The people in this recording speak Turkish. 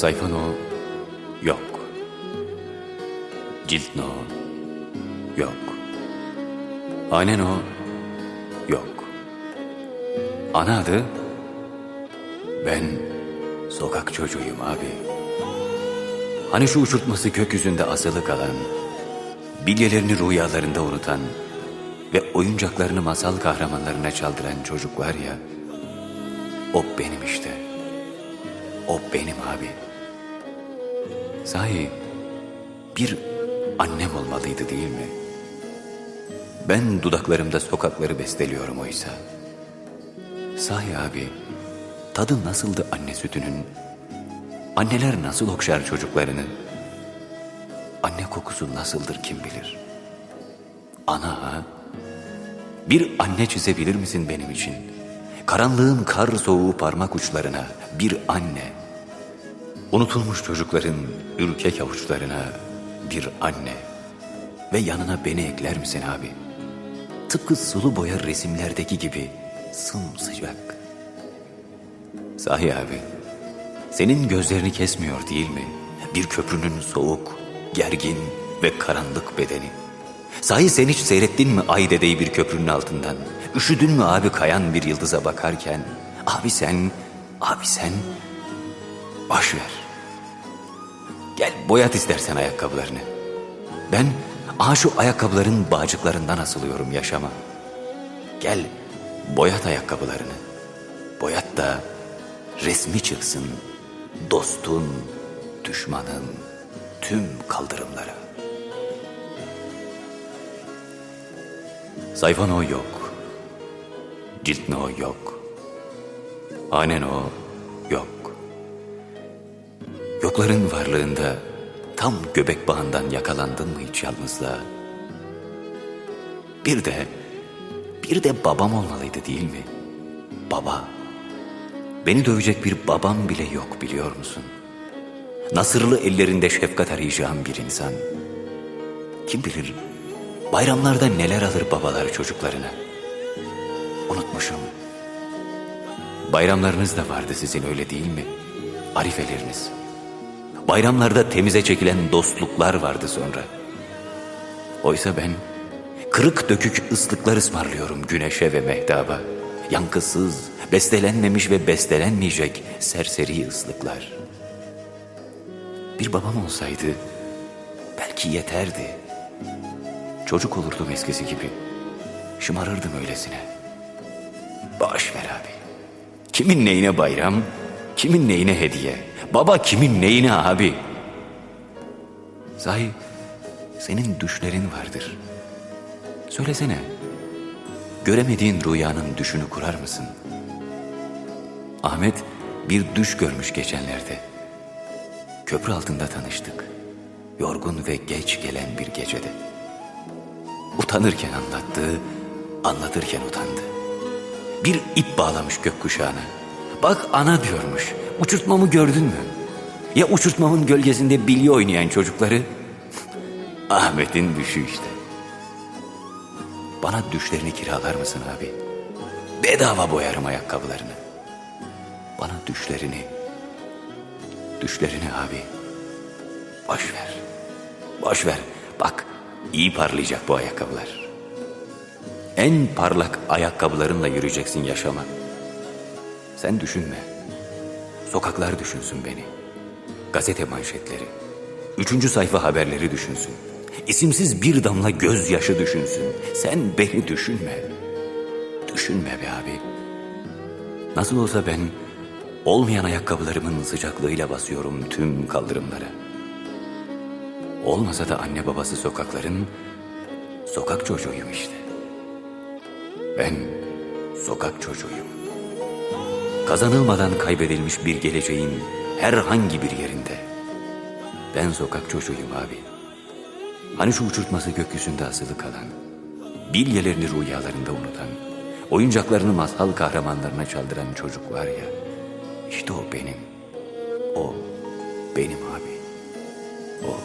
Sayfan o yok. Cilt yok. Hanen o yok. Ana adı ben sokak çocuğuyum abi. Hani şu uçurtması gökyüzünde asılı kalan, bilyelerini rüyalarında unutan ve oyuncaklarını masal kahramanlarına çaldıran çocuk var ya, o benim işte. O benim abi. Sahi bir annem olmalıydı değil mi? Ben dudaklarımda sokakları besteliyorum oysa. Sahi abi, tadı nasıldı anne sütünün? Anneler nasıl okşar çocuklarını? Anne kokusu nasıldır kim bilir? Ana ha? Bir anne çizebilir misin benim için? Karanlığın kar soğuğu parmak uçlarına bir anne. Unutulmuş çocukların ürkek avuçlarına bir anne. Ve yanına beni ekler misin abi? Tıpkı sulu boya resimlerdeki gibi sımsıcak. Sahi abi, senin gözlerini kesmiyor değil mi? Bir köprünün soğuk, gergin ve karanlık bedeni. Sahi sen hiç seyrettin mi ay dedeyi bir köprünün altından? Üşüdün mü abi kayan bir yıldıza bakarken? Abi sen, abi sen, boş ver. Gel boyat istersen ayakkabılarını. Ben aha şu ayakkabıların bağcıklarından asılıyorum yaşama. Gel boyat ayakkabılarını. Boyat da resmi çıksın dostun, düşmanın tüm kaldırımlara. Sayfan o yok. Cilt o yok. Hanen o yok. Yokların varlığında tam göbek bağından yakalandın mı hiç yalnızlığa? Bir de, bir de babam olmalıydı değil mi? Baba. Beni dövecek bir babam bile yok biliyor musun? Nasırlı ellerinde şefkat arayacağım bir insan. Kim bilir bayramlarda neler alır babalar çocuklarına. Unutmuşum. Bayramlarınız da vardı sizin öyle değil mi? Arifeleriniz. Bayramlarda temize çekilen dostluklar vardı sonra. Oysa ben kırık dökük ıslıklar ısmarlıyorum güneşe ve mehtaba. Yankısız, bestelenmemiş ve bestelenmeyecek serseri ıslıklar. Bir babam olsaydı belki yeterdi. Çocuk olurdum eskisi gibi. Şımarırdım öylesine. Boş ver abi. Kimin neyine bayram, kimin neyine hediye. Baba kimin neyine abi. Sahi senin düşlerin vardır. Söylesene. Göremediğin rüyanın düşünü kurar mısın? Ahmet bir düş görmüş geçenlerde. Köprü altında tanıştık. Yorgun ve geç gelen bir gecede. Utanırken anlattı, anlatırken utandı. Bir ip bağlamış gökkuşağına. Bak ana diyormuş, uçurtmamı gördün mü? Ya uçurtmamın gölgesinde bilye oynayan çocukları? Ahmet'in düşü işte. Bana düşlerini kiralar mısın abi? Bedava boyarım ayakkabılarını. Bana düşlerini, düşlerini abi. Boş ver, boş ver. Bak iyi parlayacak bu ayakkabılar. En parlak ayakkabılarınla yürüyeceksin yaşama. Sen düşünme. Sokaklar düşünsün beni. Gazete manşetleri. Üçüncü sayfa haberleri düşünsün. İsimsiz bir damla gözyaşı düşünsün. Sen beni düşünme. Düşünme be abi. Nasıl olsa ben olmayan ayakkabılarımın sıcaklığıyla basıyorum tüm kaldırımlara. Olmasa da anne babası sokakların sokak çocuğuyum işte. Ben sokak çocuğuyum. Kazanılmadan kaybedilmiş bir geleceğin herhangi bir yerinde. Ben sokak çocuğuyum abi. Hani şu uçurtması gökyüzünde asılı kalan, bilyelerini rüyalarında unutan, oyuncaklarını masal kahramanlarına çaldıran çocuk var ya, işte o benim. O benim abi. O